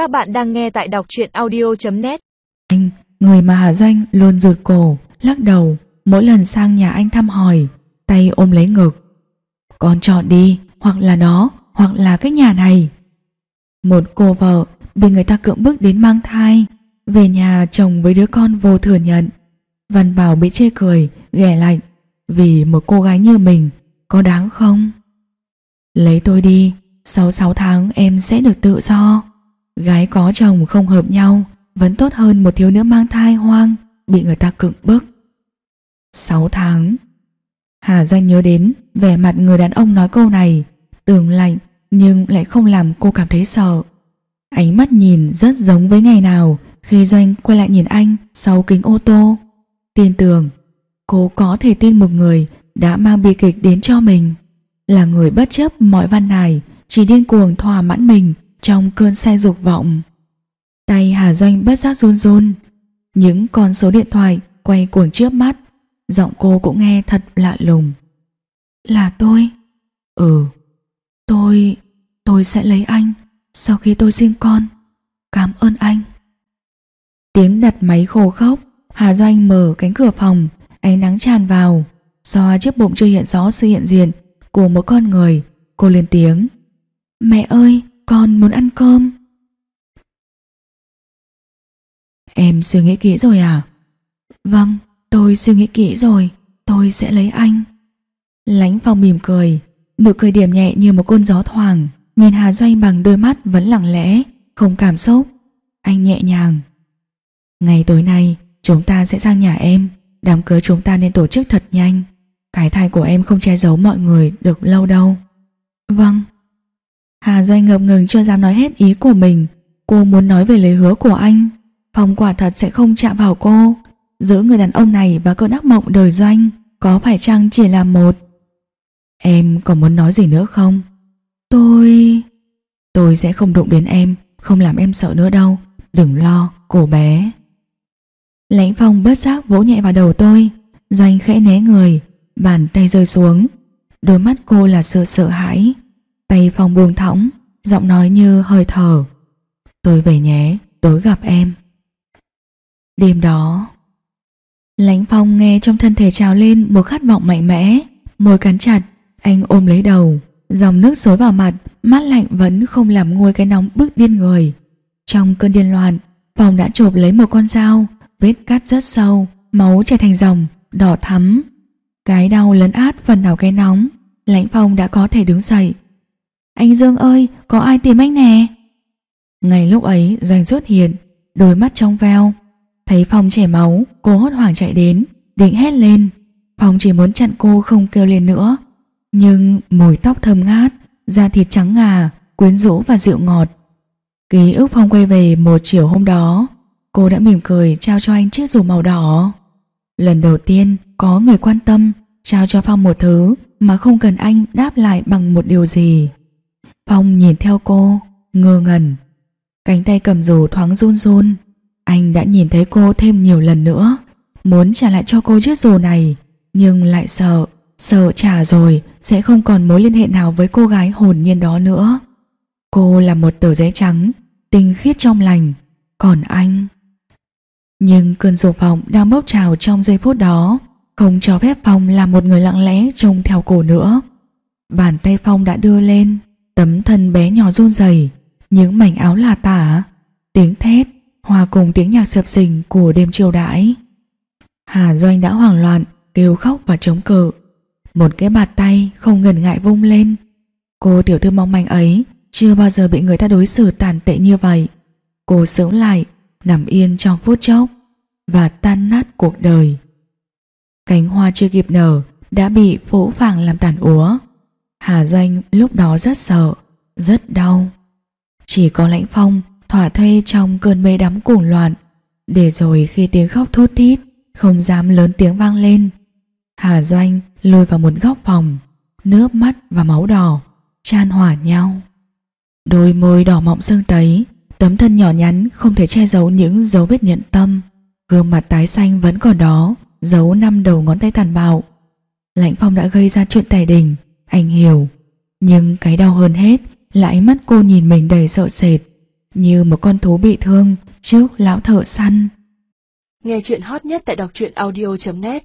Các bạn đang nghe tại đọc truyện audio.net Anh, người mà Hà Doanh luôn rụt cổ, lắc đầu mỗi lần sang nhà anh thăm hỏi, tay ôm lấy ngực. Con chọn đi, hoặc là nó, hoặc là cái nhà này. Một cô vợ bị người ta cưỡng bức đến mang thai, về nhà chồng với đứa con vô thừa nhận. Văn Bảo bị chê cười, ghẻ lạnh, vì một cô gái như mình, có đáng không? Lấy tôi đi, sau 6 tháng em sẽ được tự do. Gái có chồng không hợp nhau vẫn tốt hơn một thiếu nữ mang thai hoang bị người ta cưỡng bức. 6 tháng. Hà Doanh nhớ đến vẻ mặt người đàn ông nói câu này, tưởng lạnh nhưng lại không làm cô cảm thấy sợ. Ánh mắt nhìn rất giống với ngày nào khi Doanh quay lại nhìn anh sau kính ô tô. Tin tưởng, cô có thể tin một người đã mang bi kịch đến cho mình. Là người bất chấp mọi văn này, chỉ điên cuồng thỏa mãn mình trong cơn say dục vọng. Tay Hà Doanh bất giác run run, những con số điện thoại quay cuồng trước mắt, giọng cô cũng nghe thật lạ lùng. Là tôi? Ừ, tôi... tôi sẽ lấy anh sau khi tôi sinh con. Cảm ơn anh. Tiếng đặt máy khô khốc, Hà Doanh mở cánh cửa phòng, ánh nắng tràn vào, do chiếc bụng chưa hiện rõ sự hiện diện của một con người, cô lên tiếng. Mẹ ơi, con muốn ăn cơm. Em suy nghĩ kỹ rồi à? Vâng, tôi suy nghĩ kỹ rồi, tôi sẽ lấy anh. Lánh phong mỉm cười, nụ cười điểm nhẹ như một cơn gió thoảng, nhìn Hà Doanh bằng đôi mắt vẫn lặng lẽ, không cảm xúc. Anh nhẹ nhàng. Ngày tối nay, chúng ta sẽ sang nhà em, đám cưới chúng ta nên tổ chức thật nhanh. Cái thai của em không che giấu mọi người được lâu đâu. Vâng. Hà Doanh ngập ngừng chưa dám nói hết ý của mình. Cô muốn nói về lời hứa của anh. Phong quả thật sẽ không chạm vào cô. Giữa người đàn ông này và cơn ác mộng đời Doanh có phải chăng chỉ là một? Em còn muốn nói gì nữa không? Tôi... Tôi sẽ không đụng đến em, không làm em sợ nữa đâu. Đừng lo, cô bé. Lãnh phong bớt giác vỗ nhẹ vào đầu tôi. Doanh khẽ né người, bàn tay rơi xuống. Đôi mắt cô là sự sợ hãi. Tay Phong buông thõng, giọng nói như hơi thở. Tôi về nhé, tối gặp em. Đêm đó, Lãnh Phong nghe trong thân thể trào lên một khát vọng mạnh mẽ, môi cắn chặt, anh ôm lấy đầu, dòng nước xối vào mặt, mát lạnh vẫn không làm nguôi cái nóng bức điên người. Trong cơn điên loạn, Phong đã chộp lấy một con dao, vết cắt rất sâu, máu chảy thành dòng, đỏ thắm. Cái đau lấn át phần nào cái nóng, Lãnh Phong đã có thể đứng dậy, anh Dương ơi, có ai tìm anh nè? Ngay lúc ấy Doanh xuất hiện, đôi mắt trong veo. Thấy Phong chảy máu, cô hốt hoảng chạy đến, định hét lên. Phong chỉ muốn chặn cô không kêu lên nữa. Nhưng mùi tóc thơm ngát, da thịt trắng ngà, quyến rũ và dịu ngọt. Ký ức Phong quay về một chiều hôm đó, cô đã mỉm cười trao cho anh chiếc dù màu đỏ. Lần đầu tiên có người quan tâm, trao cho Phong một thứ mà không cần anh đáp lại bằng một điều gì. Phong nhìn theo cô, ngơ ngẩn. Cánh tay cầm dù thoáng run run. Anh đã nhìn thấy cô thêm nhiều lần nữa, muốn trả lại cho cô chiếc dù này, nhưng lại sợ, sợ trả rồi sẽ không còn mối liên hệ nào với cô gái hồn nhiên đó nữa. Cô là một tờ giấy trắng, tinh khiết trong lành, còn anh... Nhưng cơn dục vọng đang bốc trào trong giây phút đó, không cho phép Phong là một người lặng lẽ trông theo cổ nữa. Bàn tay Phong đã đưa lên, Tấm thân bé nhỏ run rẩy, những mảnh áo là tả, tiếng thét hòa cùng tiếng nhạc sập sình của đêm chiều đãi. Hà Doanh đã hoảng loạn, kêu khóc và chống cự. Một cái bạt tay không ngần ngại vung lên. Cô tiểu thư mong manh ấy chưa bao giờ bị người ta đối xử tàn tệ như vậy. Cô sững lại, nằm yên trong phút chốc và tan nát cuộc đời. Cánh hoa chưa kịp nở đã bị phũ phàng làm tàn úa. Hà Doanh lúc đó rất sợ, rất đau. Chỉ có lãnh phong thỏa thuê trong cơn mê đắm cuồng loạn, để rồi khi tiếng khóc thốt thít, không dám lớn tiếng vang lên. Hà Doanh lôi vào một góc phòng, nước mắt và máu đỏ, chan hòa nhau. Đôi môi đỏ mọng sưng tấy, tấm thân nhỏ nhắn không thể che giấu những dấu vết nhận tâm. Gương mặt tái xanh vẫn còn đó, giấu năm đầu ngón tay tàn bạo. Lãnh phong đã gây ra chuyện tài đình, anh hiểu, nhưng cái đau hơn hết là ánh mắt cô nhìn mình đầy sợ sệt. như một con thú bị thương trước lão thợ săn. Nghe chuyện hot nhất tại đọc truyện audio.net